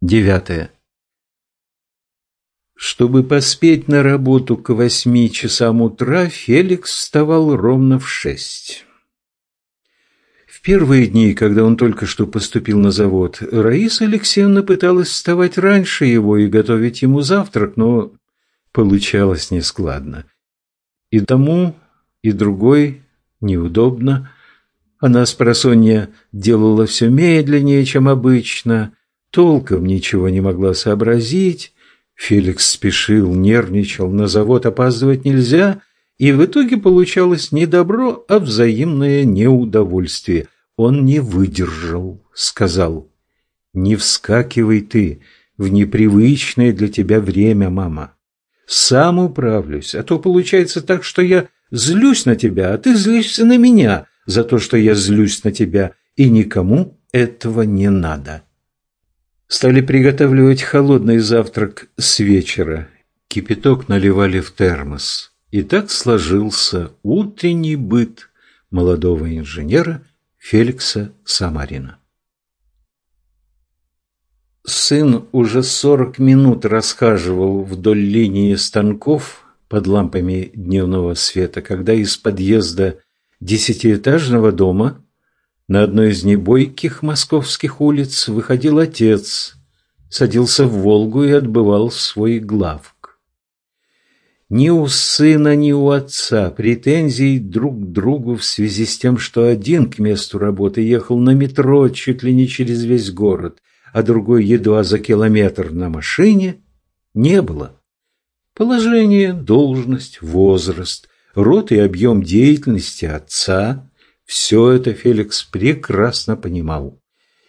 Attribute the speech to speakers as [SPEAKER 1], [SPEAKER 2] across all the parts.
[SPEAKER 1] Девятое. Чтобы поспеть на работу к восьми часам утра, Феликс вставал ровно в шесть. В первые дни, когда он только что поступил на завод, Раиса Алексеевна пыталась вставать раньше его и готовить ему завтрак, но получалось нескладно. И тому, и другой неудобно. Она с просонья делала все медленнее, чем обычно, толком ничего не могла сообразить, Феликс спешил, нервничал, на завод опаздывать нельзя, и в итоге получалось не добро, а взаимное неудовольствие. Он не выдержал, сказал, «Не вскакивай ты в непривычное для тебя время, мама. Сам управлюсь, а то получается так, что я злюсь на тебя, а ты злишься на меня за то, что я злюсь на тебя, и никому этого не надо». Стали приготавливать холодный завтрак с вечера. Кипяток наливали в термос. И так сложился утренний быт молодого инженера Феликса Самарина. Сын уже сорок минут расхаживал вдоль линии станков под лампами дневного света, когда из подъезда десятиэтажного дома на одной из небойких московских улиц выходил отец, садился в «Волгу» и отбывал свой главк. Ни у сына, ни у отца претензий друг к другу в связи с тем, что один к месту работы ехал на метро чуть ли не через весь город, а другой едва за километр на машине, не было. Положение, должность, возраст, род и объем деятельности отца все это Феликс прекрасно понимал.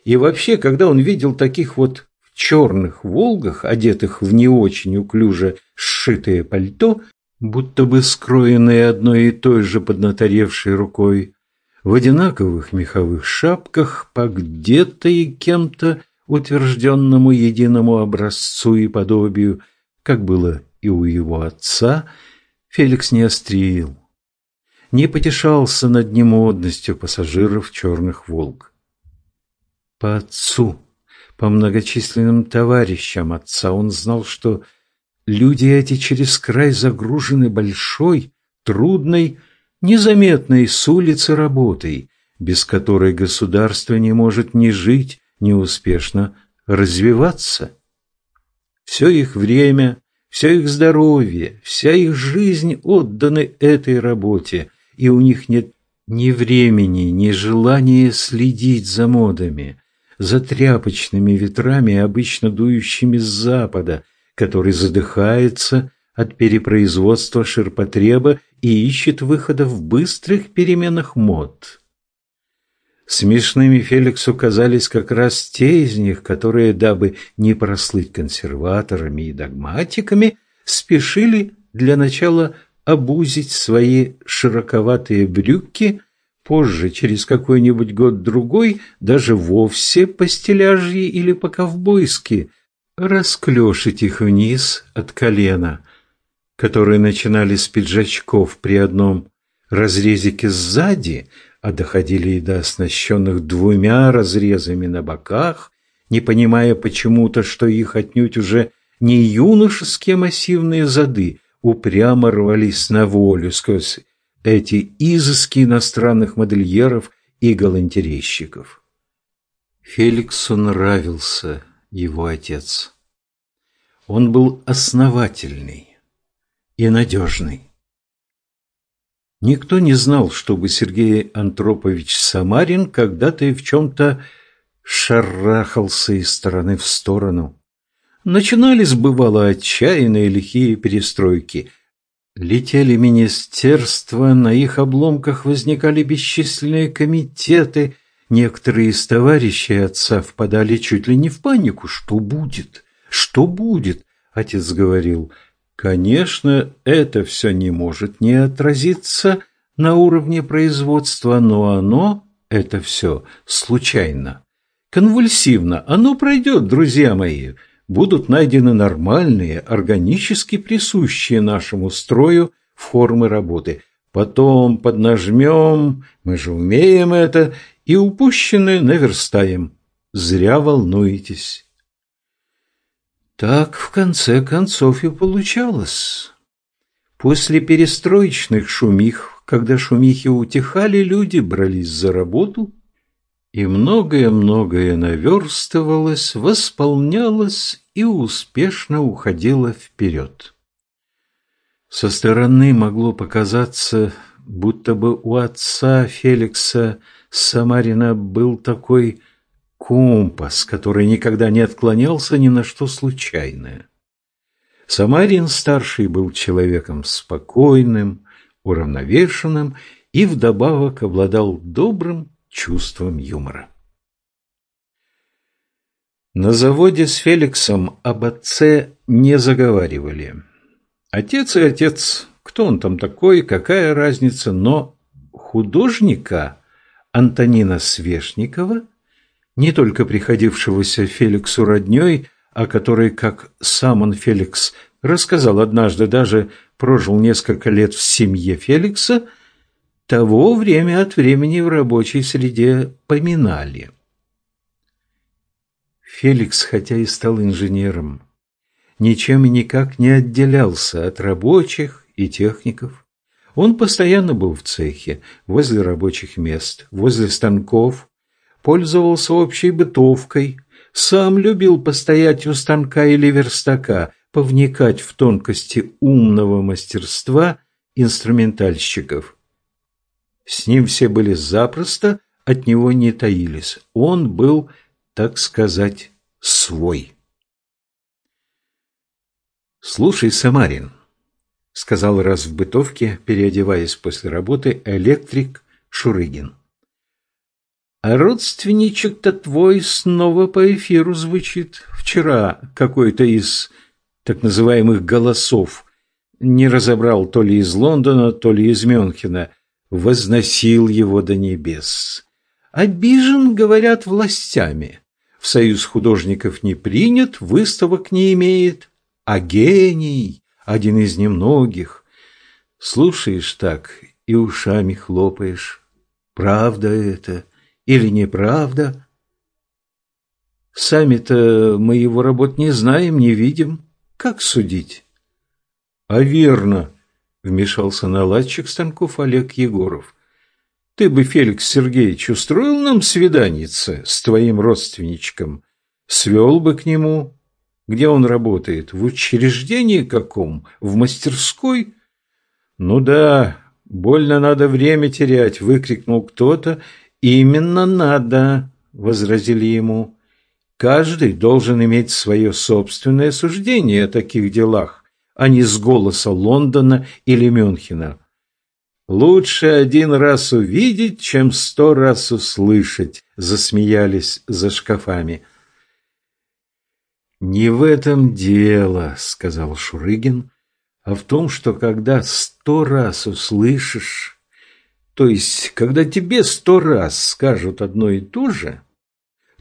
[SPEAKER 1] И вообще, когда он видел таких вот в черных «Волгах», одетых в не очень уклюже сшитое пальто, будто бы скроенные одной и той же поднаторевшей рукой, в одинаковых меховых шапках, по где-то и кем-то утвержденному единому образцу и подобию, как было и у его отца, Феликс не острил не потешался над немодностью пассажиров черных «Волг». По отцу, по многочисленным товарищам отца он знал, что люди эти через край загружены большой, трудной, незаметной с улицы работой, без которой государство не может ни жить, ни успешно развиваться. Все их время, все их здоровье, вся их жизнь отданы этой работе, и у них нет ни времени, ни желания следить за модами, за тряпочными ветрами, обычно дующими с запада, который задыхается от перепроизводства ширпотреба и ищет выхода в быстрых переменах мод. Смешными Феликсу казались как раз те из них, которые, дабы не прослыть консерваторами и догматиками, спешили для начала обузить свои широковатые брюки, позже, через какой-нибудь год-другой, даже вовсе по-стеляжьи или по-ковбойски, расклешить их вниз от колена, которые начинали с пиджачков при одном разрезике сзади, а доходили и до оснащенных двумя разрезами на боках, не понимая почему-то, что их отнюдь уже не юношеские массивные зады, упрямо рвались на волю сквозь эти изыски иностранных модельеров и галантерейщиков. Феликсу нравился его отец. Он был основательный и надежный. Никто не знал, чтобы Сергей Антропович Самарин когда-то и в чем-то шарахался из стороны в сторону. Начинались, бывало, отчаянные лихие перестройки. Летели министерства, на их обломках возникали бесчисленные комитеты. Некоторые из товарищей отца впадали чуть ли не в панику. Что будет? Что будет? Отец говорил. Конечно, это все не может не отразиться на уровне производства, но оно, это все, случайно. Конвульсивно. Оно пройдет, друзья мои будут найдены нормальные, органически присущие нашему строю формы работы. Потом поднажмем, мы же умеем это, и упущенное наверстаем. Зря волнуетесь. Так, в конце концов, и получалось. После перестроечных шумих, когда шумихи утихали, люди брались за работу, и многое-многое наверстывалось, восполнялось и успешно уходило вперед. Со стороны могло показаться, будто бы у отца Феликса Самарина был такой компас, который никогда не отклонялся ни на что случайное. Самарин-старший был человеком спокойным, уравновешенным и вдобавок обладал добрым чувством юмора. На заводе с Феликсом об отце не заговаривали. Отец и отец, кто он там такой, какая разница, но художника Антонина Свешникова, не только приходившегося Феликсу роднёй, о которой, как сам он Феликс рассказал однажды, даже прожил несколько лет в семье Феликса, того время от времени в рабочей среде поминали. Феликс, хотя и стал инженером, ничем и никак не отделялся от рабочих и техников. Он постоянно был в цехе, возле рабочих мест, возле станков, пользовался общей бытовкой, сам любил постоять у станка или верстака, повникать в тонкости умного мастерства инструментальщиков. С ним все были запросто, от него не таились. Он был, так сказать, свой. «Слушай, Самарин», — сказал раз в бытовке, переодеваясь после работы, электрик Шурыгин. «А родственничек-то твой снова по эфиру звучит. Вчера какой-то из так называемых «голосов» не разобрал то ли из Лондона, то ли из Мюнхена, возносил его до небес. Обижен, говорят, властями. В союз художников не принят, выставок не имеет, а гений, один из немногих. Слушаешь так и ушами хлопаешь. Правда это или неправда? Сами-то мы его работ не знаем, не видим. Как судить? А верно, вмешался наладчик станков Олег Егоров. Ты бы, Феликс Сергеевич, устроил нам свиданице с твоим родственничком, свел бы к нему, где он работает, в учреждении каком, в мастерской? Ну да, больно надо время терять, выкрикнул кто-то. Именно надо, возразили ему. Каждый должен иметь свое собственное суждение о таких делах, а не с голоса Лондона или Мюнхена. «Лучше один раз увидеть, чем сто раз услышать», — засмеялись за шкафами. «Не в этом дело», — сказал Шурыгин, «а в том, что когда сто раз услышишь, то есть когда тебе сто раз скажут одно и то же,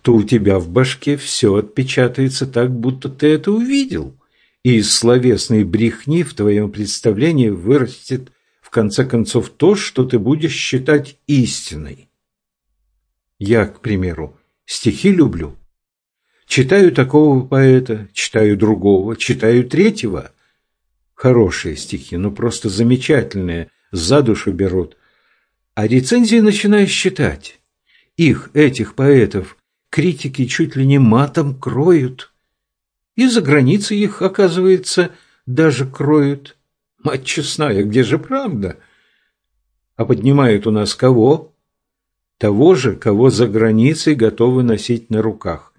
[SPEAKER 1] то у тебя в башке все отпечатается так, будто ты это увидел, и из словесной брехни в твоем представлении вырастет в конце концов то, что ты будешь считать истиной. Я, к примеру, стихи люблю. Читаю такого поэта, читаю другого, читаю третьего. Хорошие стихи, ну просто замечательные, за душу берут. А рецензии начинаю считать. Их, этих поэтов, критики чуть ли не матом кроют. И за границей их, оказывается, даже кроют. Мать честная, где же правда? А поднимают у нас кого? Того же, кого за границей готовы носить на руках.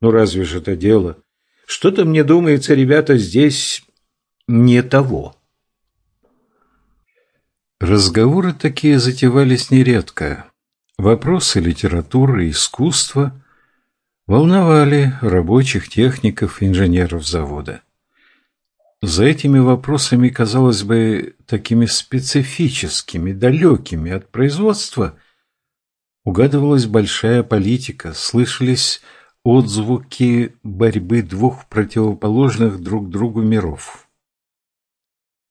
[SPEAKER 1] Ну разве же это дело? Что-то мне думается, ребята, здесь не того. Разговоры такие затевались нередко. Вопросы литературы, искусства волновали рабочих, техников, инженеров завода. За этими вопросами, казалось бы, такими специфическими, далекими от производства, угадывалась большая политика, слышались отзвуки борьбы двух противоположных друг другу миров.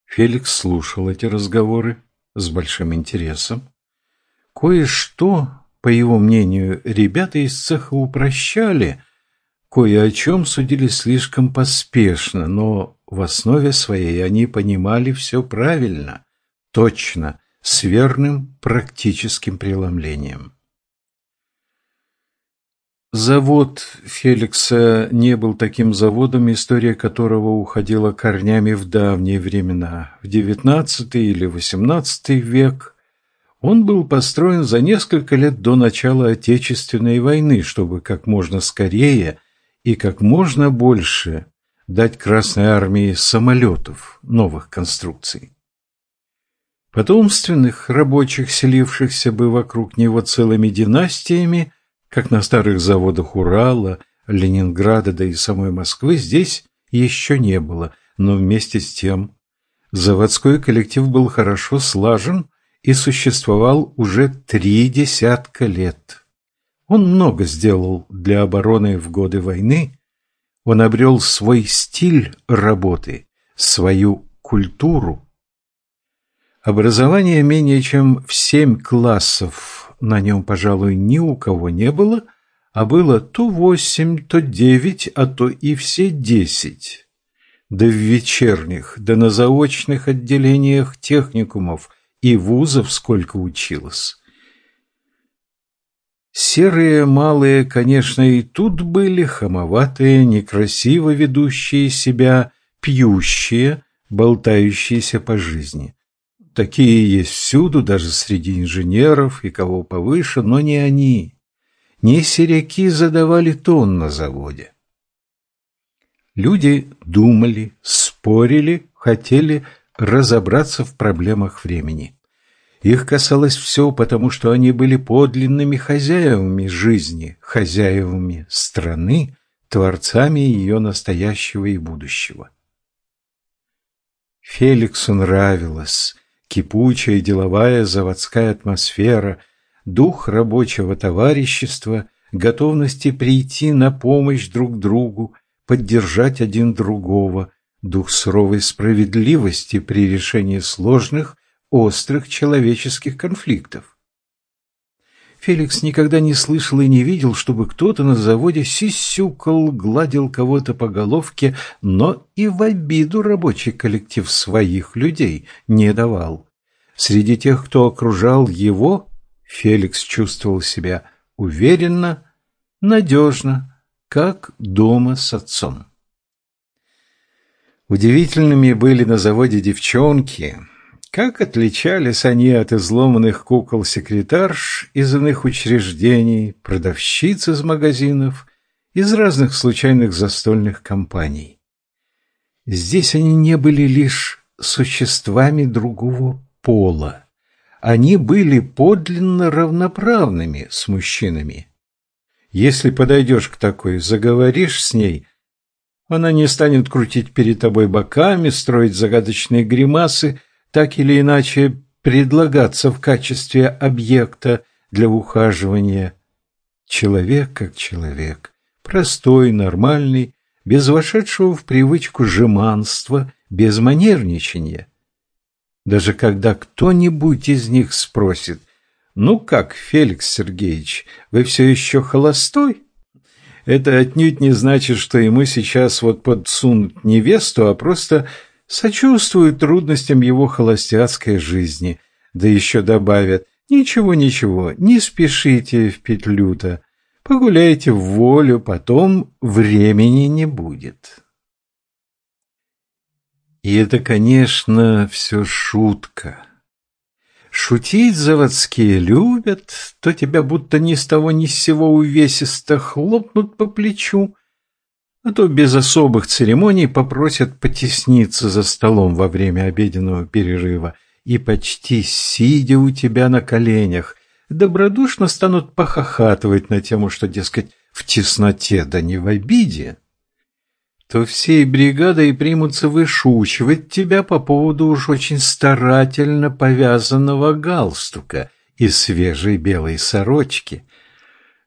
[SPEAKER 1] Феликс слушал эти разговоры с большим интересом. Кое-что, по его мнению, ребята из цеха упрощали – кое о чем судили слишком поспешно, но в основе своей они понимали все правильно, точно, с верным практическим преломлением. Завод Феликса не был таким заводом, история которого уходила корнями в давние времена, в XIX или XVIII век. Он был построен за несколько лет до начала Отечественной войны, чтобы как можно скорее и как можно больше дать Красной Армии самолетов новых конструкций. Потомственных рабочих, селившихся бы вокруг него целыми династиями, как на старых заводах Урала, Ленинграда, да и самой Москвы, здесь еще не было, но вместе с тем заводской коллектив был хорошо слажен и существовал уже три десятка лет. Он много сделал для обороны в годы войны, он обрел свой стиль работы, свою культуру. Образование менее чем в семь классов на нем, пожалуй, ни у кого не было, а было то восемь, то девять, а то и все десять. Да в вечерних, да на заочных отделениях техникумов и вузов сколько училось. Серые малые, конечно, и тут были, хамоватые, некрасиво ведущие себя, пьющие, болтающиеся по жизни. Такие есть всюду, даже среди инженеров и кого повыше, но не они. Не серяки задавали тон на заводе. Люди думали, спорили, хотели разобраться в проблемах времени. Их касалось все, потому что они были подлинными хозяевами жизни, хозяевами страны, творцами ее настоящего и будущего. Феликсу нравилось, кипучая деловая заводская атмосфера, дух рабочего товарищества, готовности прийти на помощь друг другу, поддержать один другого, дух суровой справедливости при решении сложных, острых человеческих конфликтов. Феликс никогда не слышал и не видел, чтобы кто-то на заводе сисюкал, гладил кого-то по головке, но и в обиду рабочий коллектив своих людей не давал. Среди тех, кто окружал его, Феликс чувствовал себя уверенно, надежно, как дома с отцом. Удивительными были на заводе девчонки – как отличались они от изломанных кукол-секретарш из иных учреждений, продавщиц из магазинов, из разных случайных застольных компаний. Здесь они не были лишь существами другого пола. Они были подлинно равноправными с мужчинами. Если подойдешь к такой, заговоришь с ней, она не станет крутить перед тобой боками, строить загадочные гримасы – так или иначе предлагаться в качестве объекта для ухаживания. Человек как человек, простой, нормальный, без вошедшего в привычку жеманства, без манерничания. Даже когда кто-нибудь из них спросит, «Ну как, Феликс Сергеевич, вы все еще холостой?» Это отнюдь не значит, что ему сейчас вот подсунут невесту, а просто сочувствуют трудностям его холостяцкой жизни, да еще добавят «Ничего, ничего, не спешите в петлю-то, погуляйте в волю, потом времени не будет». И это, конечно, все шутка. Шутить заводские любят, то тебя будто ни с того ни с сего увесисто хлопнут по плечу, а то без особых церемоний попросят потесниться за столом во время обеденного перерыва. И почти сидя у тебя на коленях, добродушно станут похохатывать на тему, что, дескать, в тесноте да не в обиде, то всей бригадой примутся вышучивать тебя по поводу уж очень старательно повязанного галстука и свежей белой сорочки –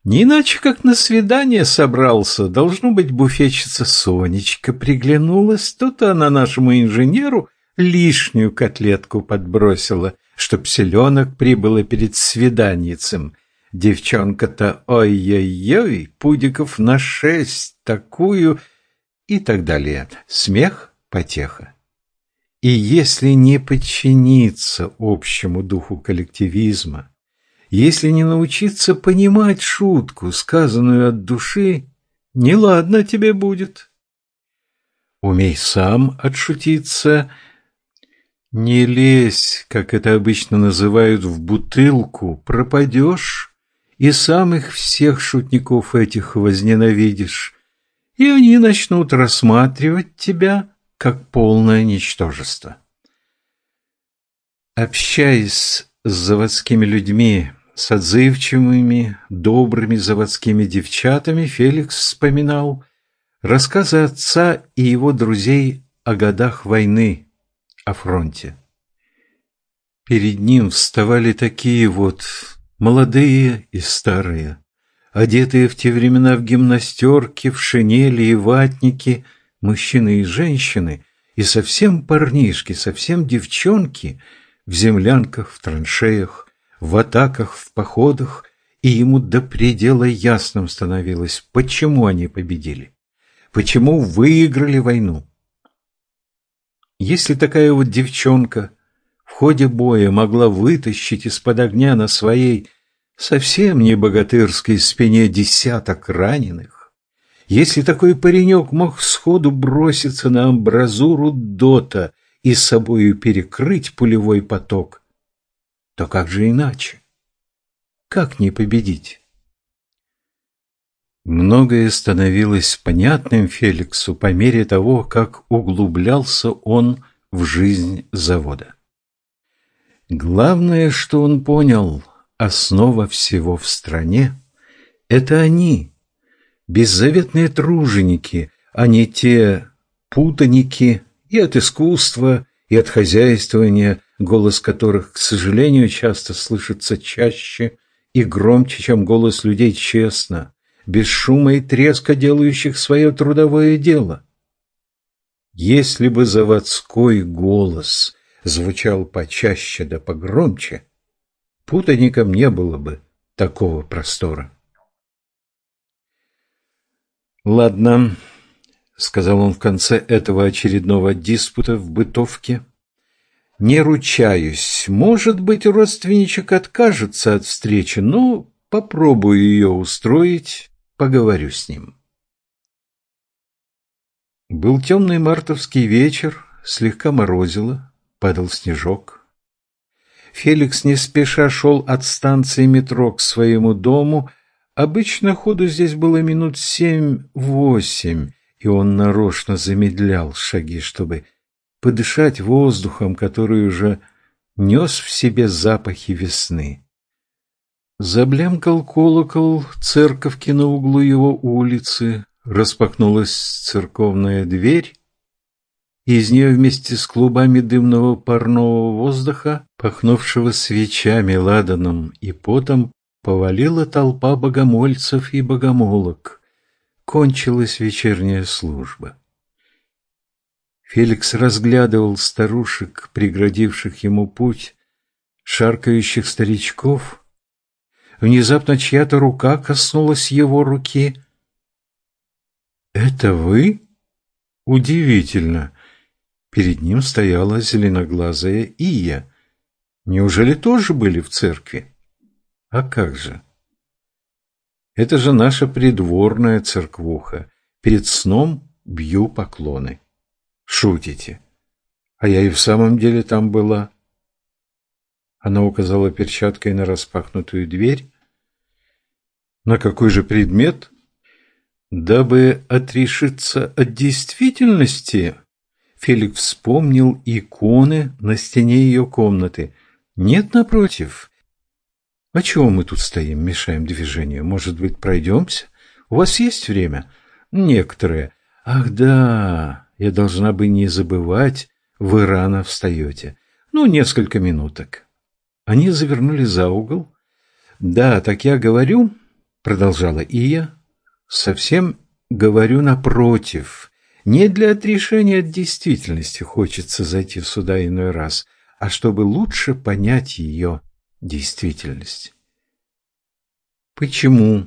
[SPEAKER 1] не иначе, как на свидание собрался. Должно быть, буфетчица Сонечка приглянулась. То-то она нашему инженеру лишнюю котлетку подбросила, чтоб селенок прибыло перед свиданницем. девчонка-то ой-ой-ой, пудиков на шесть, такую и так далее. Смех, потеха. И если не подчиниться общему духу коллективизма, если не научиться понимать шутку, сказанную от души, неладно тебе будет. Умей сам отшутиться, не лезь, как это обычно называют, в бутылку, пропадешь, и самых всех шутников этих возненавидишь, и они начнут рассматривать тебя как полное ничтожество. Общаясь с заводскими людьми, с отзывчивыми, добрыми заводскими девчатами, Феликс вспоминал рассказы отца и его друзей о годах войны, о фронте. Перед ним вставали такие вот молодые и старые, одетые в те времена в гимнастерки, в шинели и ватники, мужчины и женщины, и совсем парнишки, совсем девчонки в землянках, в траншеях, в атаках, в походах, и ему до предела ясным становилось, почему они победили, почему выиграли войну. Если такая вот девчонка в ходе боя могла вытащить из-под огня на своей совсем не богатырской спине десяток раненых, если такой паренек мог сходу броситься на амбразуру дота и с собою перекрыть пулевой поток, то как же иначе? Как не победить? Многое становилось понятным Феликсу по мере того, как углублялся он в жизнь завода. Главное, что он понял, основа всего в стране – это они, беззаветные труженики, а не те путаники и от искусства, и от хозяйствования, голос которых, к сожалению, часто слышится чаще и громче, чем голос людей честно, без шума и треска делающих свое трудовое дело. Если бы заводской голос звучал почаще да погромче, путаникам не было бы такого простора. «Ладно», — сказал он в конце этого очередного диспута в бытовке, — «не ручаюсь. Может быть, родственничек откажется от встречи, но попробую ее устроить Поговорю с ним. Был темный мартовский вечер, слегка морозило, падал снежок. Феликс не спеша шел от станции метро к своему дому. Обычно ходу здесь было минут семь-восемь, и он нарочно замедлял шаги, чтобы подышать воздухом, который уже нес в себе запахи весны. Заблемкал колокол церковки на углу его улицы, распахнулась церковная дверь, из нее вместе с клубами дымного парного воздуха, пахнувшего свечами, ладаном и потом, повалила толпа богомольцев и богомолок. Кончилась вечерняя служба. Феликс разглядывал старушек, преградивших ему путь, шаркающих старичков — Внезапно чья-то рука коснулась его руки. «Это вы?» «Удивительно!» Перед ним стояла зеленоглазая Ия. «Неужели тоже были в церкви?» «А как же?» «Это же наша придворная церквуха. Перед сном бью поклоны». «Шутите?» «А я и в самом деле там была». Она указала перчаткой на распахнутую дверь. На какой же предмет? Дабы отрешиться от действительности, Феликс вспомнил иконы на стене ее комнаты. Нет, напротив. А чего мы тут стоим, мешаем движению? Может быть, пройдемся? У вас есть время? Некоторые. Ах, да, я должна бы не забывать, вы рано встаете. Ну, несколько минуток. Они завернули за угол. «Да, так я говорю», — продолжала Ия, — «совсем говорю напротив. Не для отрешения от действительности хочется зайти сюда иной раз, а чтобы лучше понять ее действительность». Почему,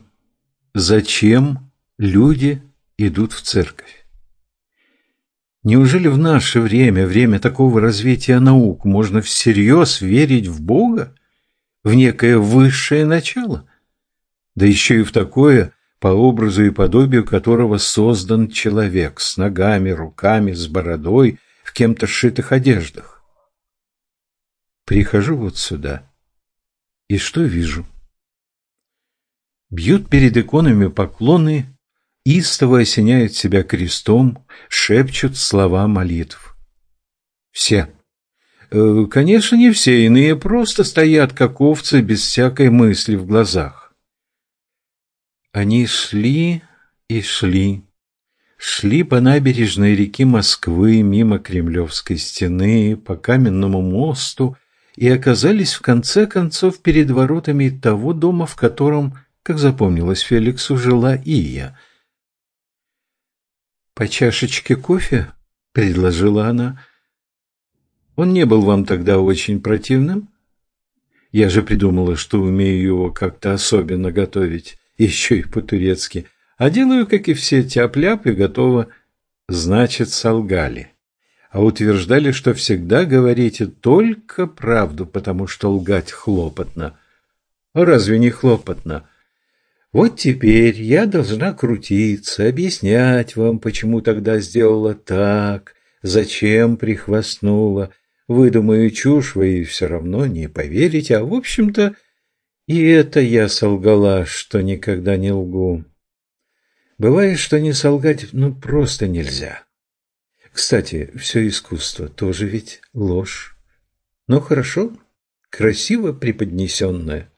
[SPEAKER 1] зачем люди идут в церковь? Неужели в наше время, время такого развития наук, можно всерьез верить в Бога, в некое высшее начало? Да еще и в такое, по образу и подобию которого создан человек, с ногами, руками, с бородой, в кем-то сшитых одеждах. Прихожу вот сюда, и что вижу? Бьют перед иконами поклоны истово осеняют себя крестом, шепчут слова молитв. Все. Э, конечно, не все, иные просто стоят, как овцы, без всякой мысли в глазах. Они шли и шли. Шли по набережной реки Москвы, мимо Кремлевской стены, по каменному мосту и оказались в конце концов перед воротами того дома, в котором, как запомнилось Феликсу, жила Ия – «По чашечке кофе?» – предложила она. «Он не был вам тогда очень противным? Я же придумала, что умею его как-то особенно готовить, еще и по-турецки. А делаю, как и все, тяп-ляп и готово. Значит, солгали. А утверждали, что всегда говорите только правду, потому что лгать хлопотно. А разве не хлопотно?» Вот теперь я должна крутиться, объяснять вам, почему тогда сделала так, зачем прихвастнула. Выдумаю чушь, вы все равно не поверите, а в общем-то и это я солгала, что никогда не лгу. Бывает, что не солгать ну просто нельзя. Кстати, все искусство тоже ведь ложь. Ну хорошо, красиво преподнесенное.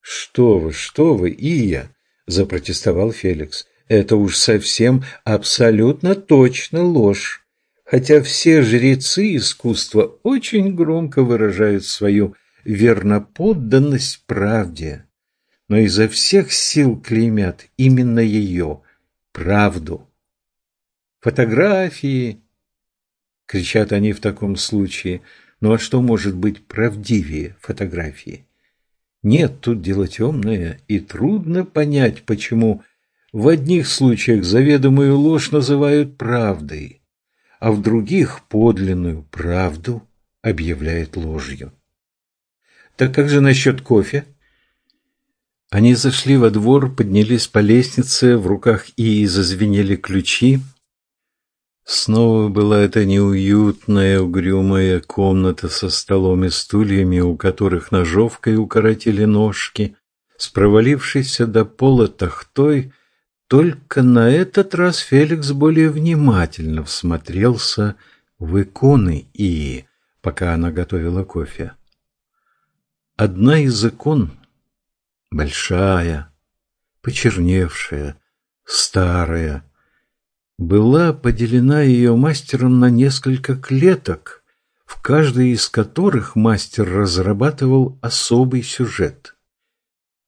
[SPEAKER 1] «Что вы, что вы, Ия!» – запротестовал Феликс. «Это уж совсем абсолютно точно ложь. Хотя все жрецы искусства очень громко выражают свою верноподданность правде, но изо всех сил клеймят именно ее, правду. Фотографии, кричат они в таком случае, ну а что может быть правдивее фотографии? Нет, тут дело темное, и трудно понять, почему в одних случаях заведомую ложь называют правдой, а в других подлинную правду объявляют ложью. Так как же насчет кофе? Они зашли во двор, поднялись по лестнице, в руках и зазвенели ключи, Снова была эта неуютная, угрюмая комната со столом и стульями, у которых ножовкой укоротили ножки, с провалившейся до пола тахтой, только на этот раз Феликс более внимательно всмотрелся в иконы и, пока она готовила кофе. Одна из икон, большая, почерневшая, старая, была поделена ее мастером на несколько клеток, в каждой из которых мастер разрабатывал особый сюжет.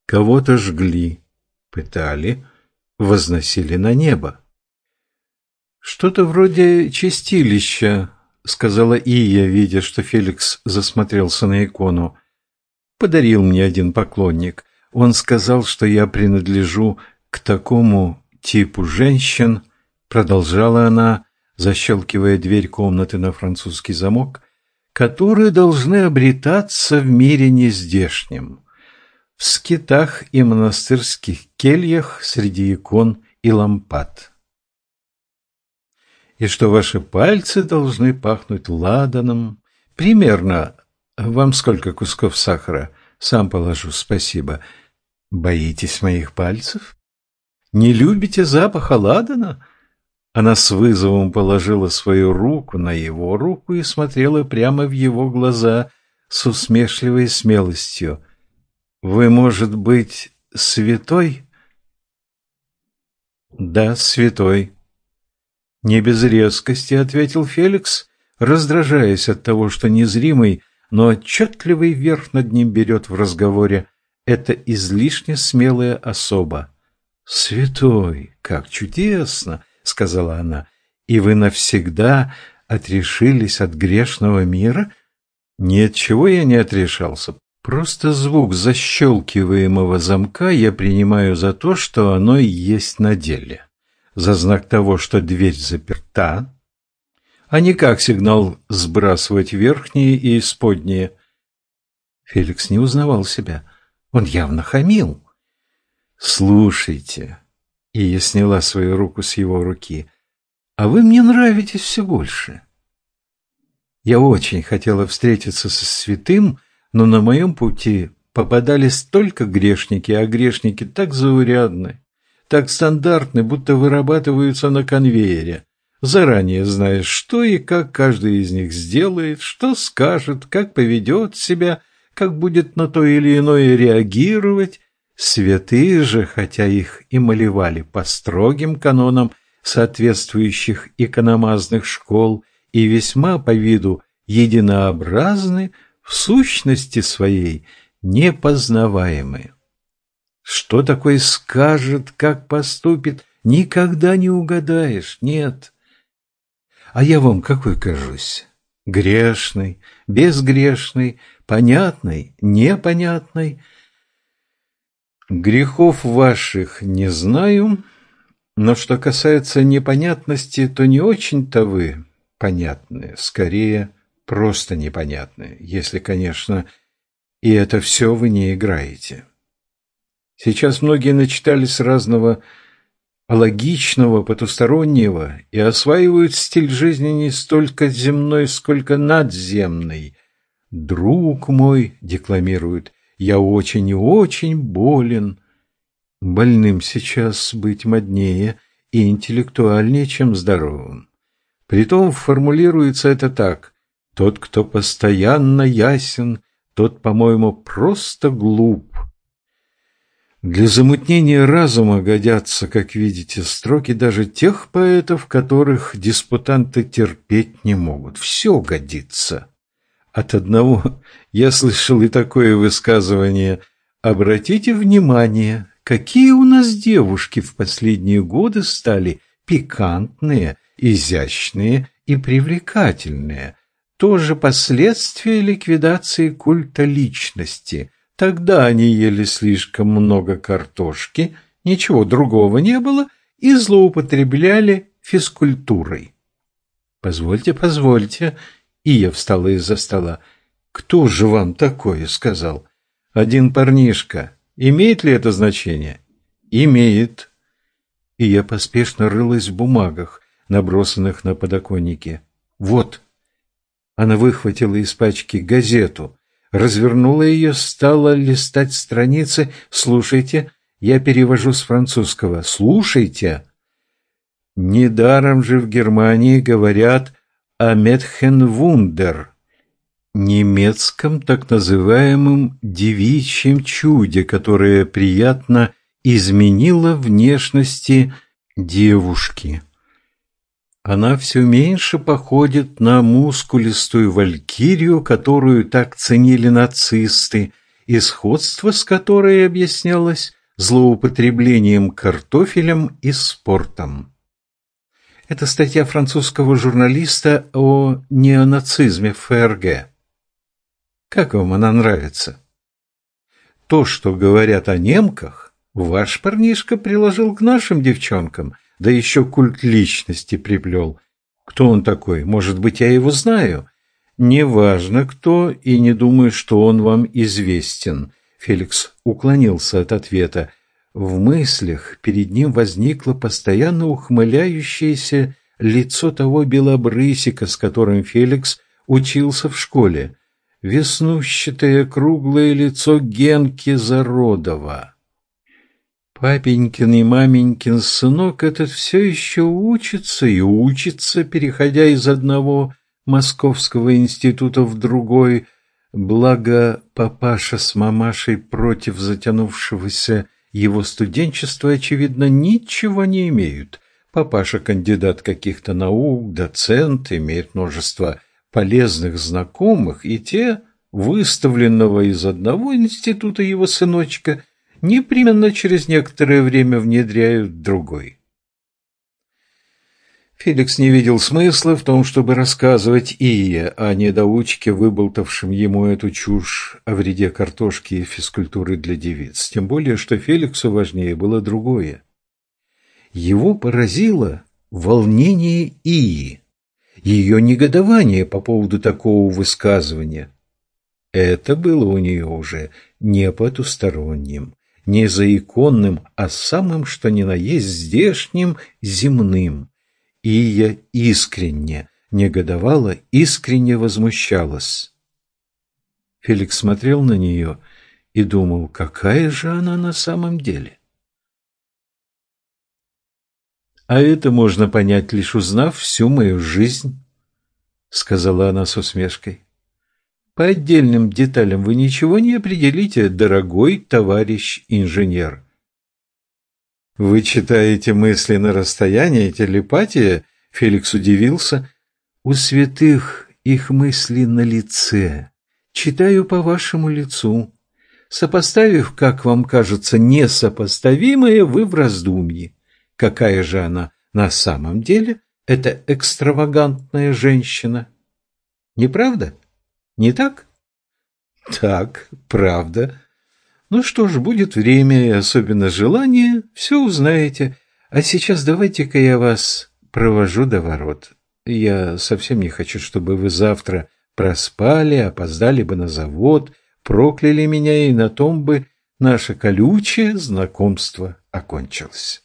[SPEAKER 1] Кого-то жгли, пытали, возносили на небо. «Что-то вроде чистилища», — сказала Ия, видя, что Феликс засмотрелся на икону. «Подарил мне один поклонник. Он сказал, что я принадлежу к такому типу женщин, продолжала она, защелкивая дверь комнаты на французский замок, которые должны обретаться в мире нездешнем, в скитах и монастырских кельях среди икон и лампад. И что ваши пальцы должны пахнуть ладаном, примерно, вам сколько кусков сахара, сам положу, спасибо. Боитесь моих пальцев? Не любите запаха ладана? Она с вызовом положила свою руку на его руку и смотрела прямо в его глаза с усмешливой смелостью. «Вы, может быть, святой?» «Да, святой». «Не без резкости», — ответил Феликс, раздражаясь от того, что незримый, но отчетливый верх над ним берет в разговоре это излишне смелая особа. «Святой, как чудесно! сказала она, и вы навсегда отрешились от грешного мира? Нет, чего я не отрешался. Просто звук защелкиваемого замка я принимаю за то, что оно и есть на деле. За знак того, что дверь заперта, а не как сигнал сбрасывать верхние и исподние. Феликс не узнавал себя. Он явно хамил. «Слушайте», и я сняла свою руку с его руки, «а вы мне нравитесь все больше». Я очень хотела встретиться со святым, но на моем пути попадались только грешники, а грешники так заурядны, так стандартны, будто вырабатываются на конвейере. Заранее знаешь, что и как каждый из них сделает, что скажет, как поведет себя, как будет на то или иное реагировать. Святые же, хотя их и малевали по строгим канонам соответствующих икономазных школ и весьма по виду единообразны, в сущности своей непознаваемы. Что такое скажет, как поступит, никогда не угадаешь, нет. А я вам какой кажусь? Грешный, безгрешный, понятный, непонятный? Грехов ваших не знаю, но что касается непонятности, то не очень-то вы понятны, скорее просто непонятны, если, конечно, и это все вы не играете. Сейчас многие начитались разного логичного, потустороннего и осваивают стиль жизни не столько земной, сколько надземный. «Друг мой», — декламируют, — «я очень и очень болен». Больным сейчас быть моднее и интеллектуальнее, чем здоровым. Притом формулируется это так тот, кто постоянно ясен, тот, по-моему, просто глуп. Для замутнения разума годятся, как видите, строки даже тех поэтов, которых диспутанты терпеть не могут. Все годится. От одного я слышал и такое высказывание «Обратите внимание, какие у нас девушки в последние годы стали пикантные, изящные и привлекательные, тоже последствия ликвидации культа личности. Тогда они ели слишком много картошки, ничего другого не было, и злоупотребляли физкультурой. «Позвольте, позвольте», и я встала из-за стола. «Кто же вам такое сказал?» «Один парнишка. Имеет ли это значение?» «Имеет». И я поспешно рылась в бумагах, набросанных на подоконнике. «Вот». Она выхватила из пачки газету, развернула ее, стала листать страницы. «Слушайте, я перевожу с французского. Слушайте!» Недаром же в Германии говорят о Метхенвундер, немецком так называемом девичьем чуде, которое приятно изменило внешности девушки. Она все меньше походит на мускулистую валькирию, которую так ценили нацисты, и сходство с которой объяснялось злоупотреблением картофелем и спортом. Это статья французского журналиста о неонацизме ФРГ. Как вам она нравится? То, что говорят о немках, ваш парнишка приложил к нашим девчонкам – да еще культ личности приплел. Кто он такой? Может быть, я его знаю? Неважно кто, и не думаю, что он вам известен. Феликс уклонился от ответа. В мыслях перед ним возникло постоянно ухмыляющееся лицо того белобрысика, с которым Феликс учился в школе. Веснущатое круглое лицо Генки Зародова. Папенькин и маменькин сынок этот все еще учится и учится, переходя из одного московского института в другой, благо папаша с мамашей против затянувшегося его студенчества, очевидно, ничего не имеют. Папаша кандидат каких-то наук, доцент, имеет множество полезных знакомых, и те, выставленного из одного института его сыночка, непременно через некоторое время внедряют другой. Феликс не видел смысла в том, чтобы рассказывать Ие о недоучке, выболтавшем ему эту чушь о вреде картошки и физкультуры для девиц. Тем более, что Феликсу важнее было другое. Его поразило волнение Ии, ее негодование по поводу такого высказывания. Это было у нее уже не потусторонним, не заиконным, а самым что ни на есть здешним земным и я искренне негодовала, искренне возмущалась. Феликс смотрел на нее и думал, какая же она на самом деле. «А это можно понять, лишь узнав всю мою жизнь», — сказала она с усмешкой. «По отдельным деталям вы ничего не определите, дорогой товарищ инженер». «Вы читаете мысли на расстоянии, телепатия?» Феликс удивился. «У святых их мысли на лице. Читаю по вашему лицу. Сопоставив, как вам кажется, несопоставимое, вы в раздумье. Какая же она на самом деле, эта экстравагантная женщина? Не правда? Не так?» «Так, правда». Ну что ж, будет время и особенно желание, все узнаете. А сейчас давайте-ка я вас провожу до ворот. Я совсем не хочу, чтобы вы завтра проспали, опоздали бы на завод, прокляли меня, и на том бы наше колючее знакомство окончилось.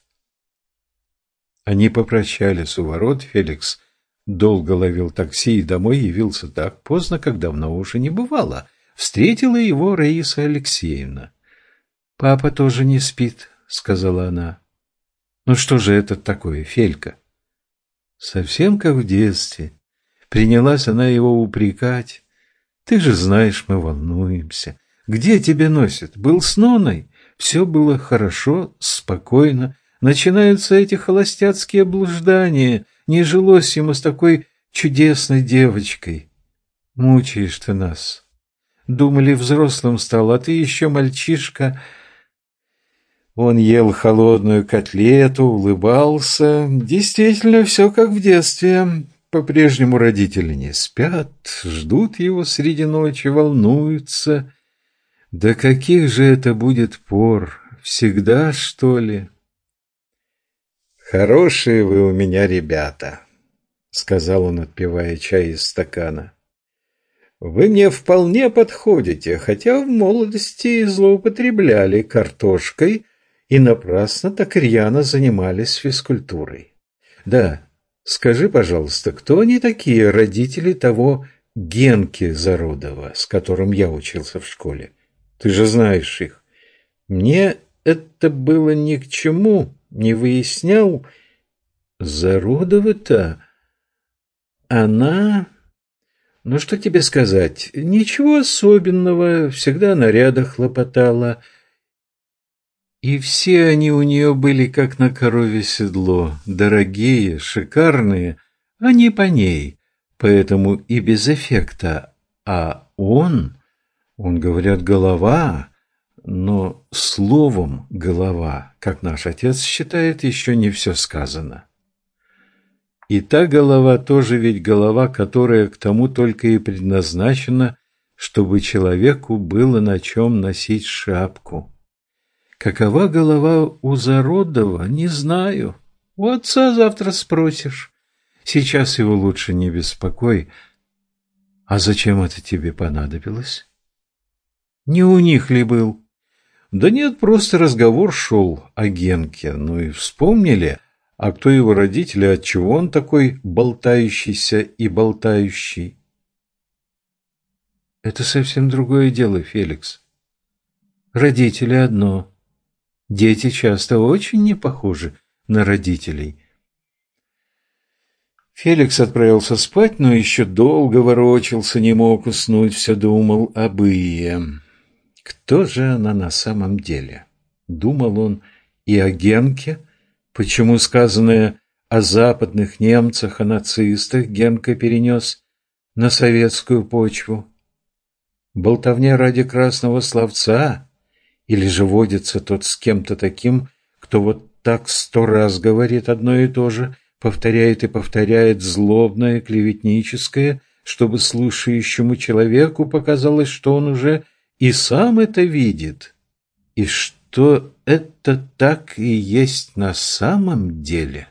[SPEAKER 1] Они попрощались у ворот. Феликс долго ловил такси и домой явился так поздно, как давно уже не бывало. Встретила его Раиса Алексеевна. «Папа тоже не спит», — сказала она. «Ну что же это такое, Фелька?» Совсем как в детстве. Принялась она его упрекать. «Ты же знаешь, мы волнуемся. Где тебя носят? Был с Ноной? Все было хорошо, спокойно. Начинаются эти холостяцкие блуждания. Не жилось ему с такой чудесной девочкой. Мучаешь ты нас. Думали, взрослым стал, а ты еще мальчишка. Он ел холодную котлету, улыбался. Действительно, все как в детстве. По-прежнему родители не спят, ждут его среди ночи, волнуются. До каких же это будет пор? Всегда, что ли? «Хорошие вы у меня ребята», — сказал он, отпивая чай из стакана. «Вы мне вполне подходите, хотя в молодости злоупотребляли картошкой» и напрасно так рьяно занимались физкультурой. Да, скажи, пожалуйста, кто они такие родители того Генки Зародова, с которым я учился в школе? Ты же знаешь их. Мне это было ни к чему, не выяснял. Зародова-то... Она... Ну, что тебе сказать? Ничего особенного, всегда наряда хлопотала, и все они у нее были как на корове седло, дорогие, шикарные, а не по ней, поэтому и без эффекта. А он, он, говорят, голова, но словом голова, как наш отец считает, еще не все сказано. И та голова тоже ведь голова, которая к тому только и предназначена, чтобы человеку было на чем носить шапку. Какова голова у Зародова, не знаю. У отца завтра спросишь. Сейчас его лучше не беспокой. А зачем это тебе понадобилось? Не у них ли был? Да нет, просто разговор шел о Генке. Ну и вспомнили, а кто его родители, отчего он такой болтающийся и болтающий? Это совсем другое дело, Феликс. Родители одно — Дети часто очень не похожи на родителей. Феликс отправился спать, но еще долго ворочался, не мог уснуть, все думал об Ие. Кто же она на самом деле? Думал он и о Генке, почему сказанное о западных немцах, о нацистах Генка перенес на советскую почву. Болтовня ради красного словца или же водится тот с кем-то таким, кто вот так сто раз говорит одно и то же, повторяет и повторяет злобное, клеветническое, чтобы слушающему человеку показалось, что он уже и сам это видит, и что это так и есть на самом деле.